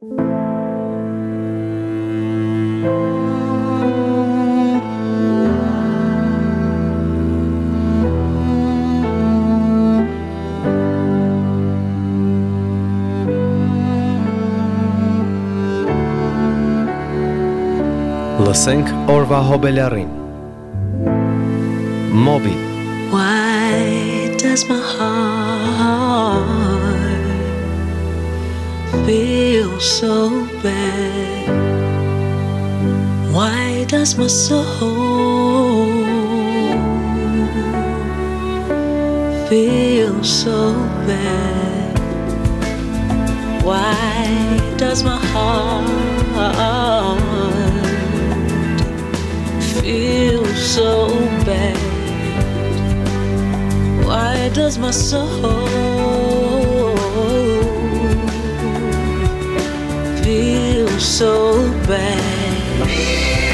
Լսենք օրվա հոբելյարին։ Մոբիտ so bad? Why does my soul feel so bad? Why does my heart feel so bad? Why does my soul? so bad.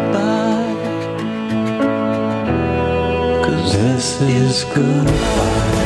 Goodbye. Cause This is goodbye.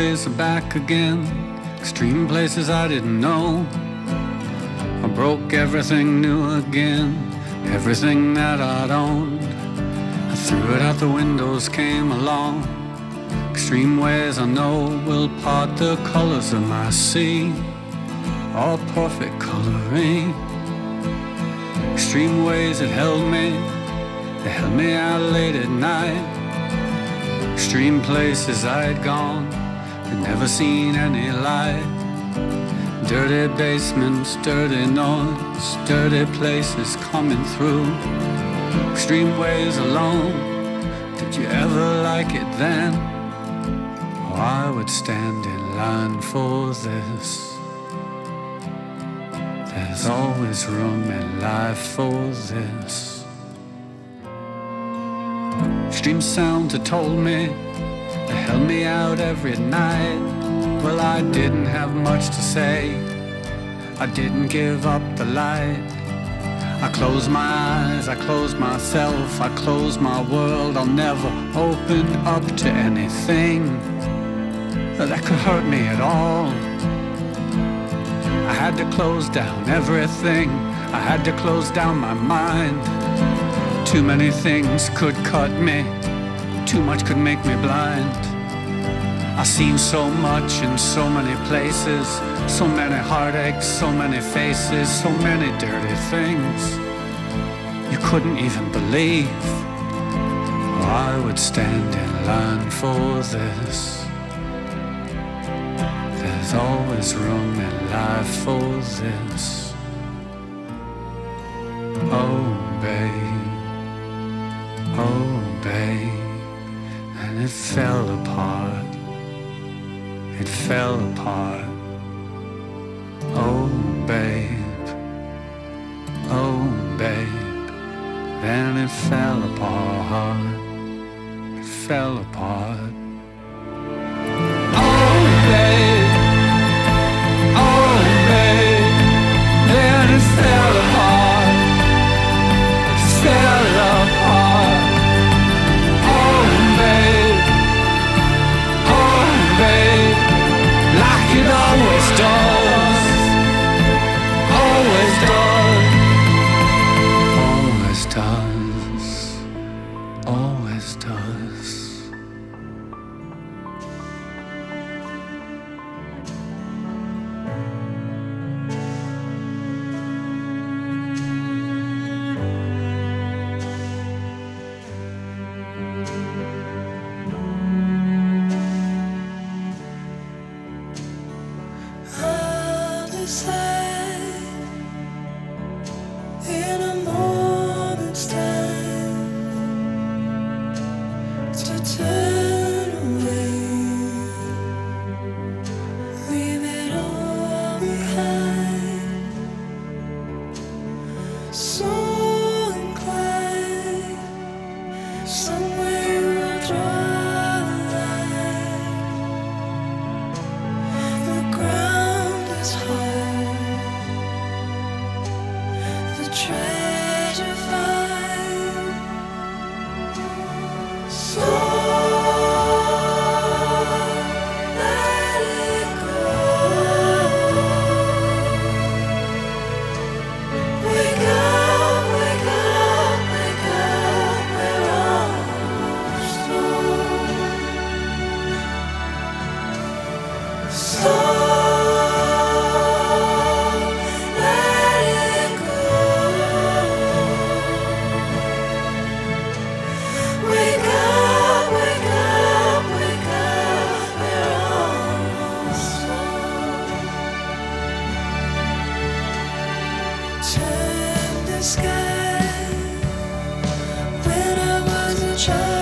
Back again, extreme places I didn't know. I broke everything new again, everything that I'd owned. I threw it out the windows, came along. Extreme ways I know will part the colors of my sea, all perfect coloring. Extreme ways that held me, they held me out late at night. Extreme places I'd gone, but never seen any light. Dirty basements, dirty noise, dirty places coming through. Extreme ways alone, did you ever like it then? Oh, I would stand in line for this. There's always room in life for this. Extreme sounds had told me, they held me out every night. Well, I didn't have much to say. I didn't give up the light. I closed my eyes, I closed myself, I closed my world. I'll never open up to anything that could hurt me at all. I had to close down everything, I had to close down my mind. Too many things could cut me, too much could make me blind. I've seen so much in so many places, so many heartaches, so many faces, so many dirty things you couldn't even believe. I would stand in line for this. There's always room in life for this. Fell apart it fell apart. Oh, babe, oh, babe, then it fell apart. It fell apart. sky when I was a child.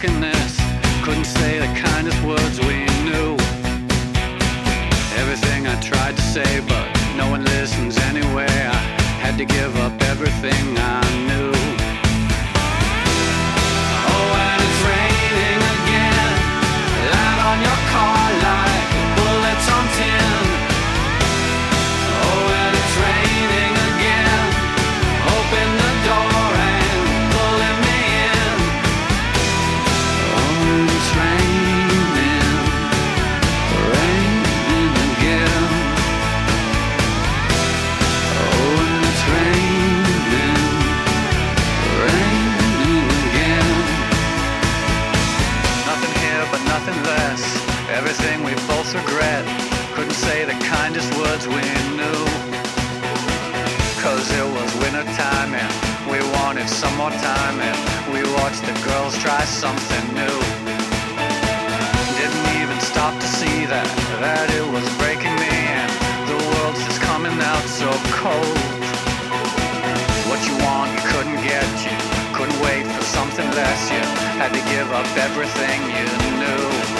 brokenness. Couldn't say the kindest words we knew. Everything I tried to say, but no one listens anyway. I had to give up everything we knew. Cause it was winter time and we wanted some more time and we watched the girls try something new. Didn't even stop to see that, that it was breaking me and the world's just coming out so cold. What you want you couldn't get, you couldn't wait for something less, you had to give up everything you knew.